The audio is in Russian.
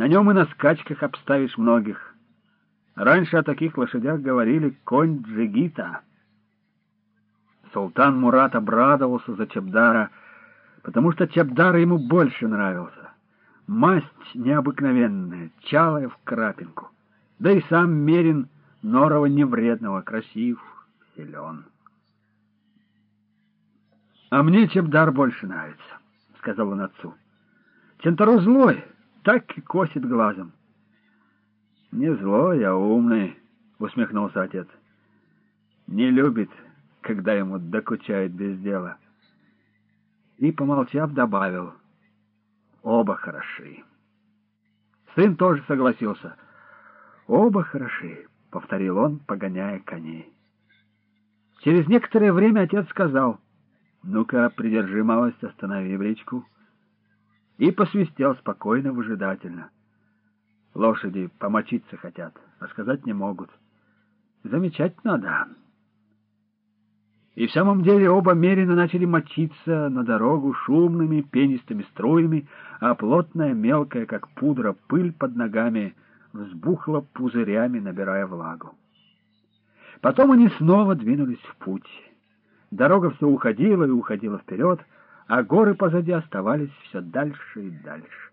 На нем и на скачках обставишь многих. Раньше о таких лошадях говорили «конь джигита». Султан Мурат обрадовался за Чебдара, потому что Чебдар ему больше нравился. Масть необыкновенная, чалая в крапинку. Да и сам Мерин Норова невредного, красив, силен. — А мне Чебдар больше нравится, — сказал он отцу. — Чентаро злой, так и косит глазом. — Не злой, а умный, — усмехнулся отец. — Не любит, когда ему докучает без дела. И, помолчав, добавил, — оба хороши. Сын тоже согласился. Оба хороши, — повторил он, погоняя коней. Через некоторое время отец сказал, «Ну-ка, придержи малость, останови бричку» и посвистел спокойно, выжидательно. Лошади помочиться хотят, а сказать не могут. Замечательно, да. И в самом деле оба меренно начали мочиться на дорогу шумными пенистыми струями, а плотная, мелкая, как пудра, пыль под ногами взбухла пузырями, набирая влагу. Потом они снова двинулись в путь. Дорога все уходила и уходила вперед, а горы позади оставались все дальше и дальше.